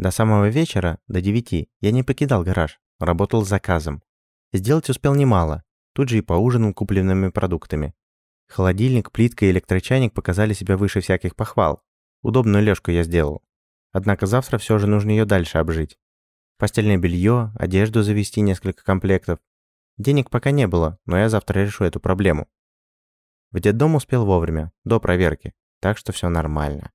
До самого вечера, до девяти, я не покидал гараж, работал с заказом. Сделать успел немало, тут же и поужинал купленными продуктами. Холодильник, плитка и электрочайник показали себя выше всяких похвал. Удобную лёжку я сделал. Однако завтра все же нужно ее дальше обжить. Постельное белье, одежду завести несколько комплектов. Денег пока не было, но я завтра решу эту проблему. В детдом успел вовремя, до проверки, так что все нормально.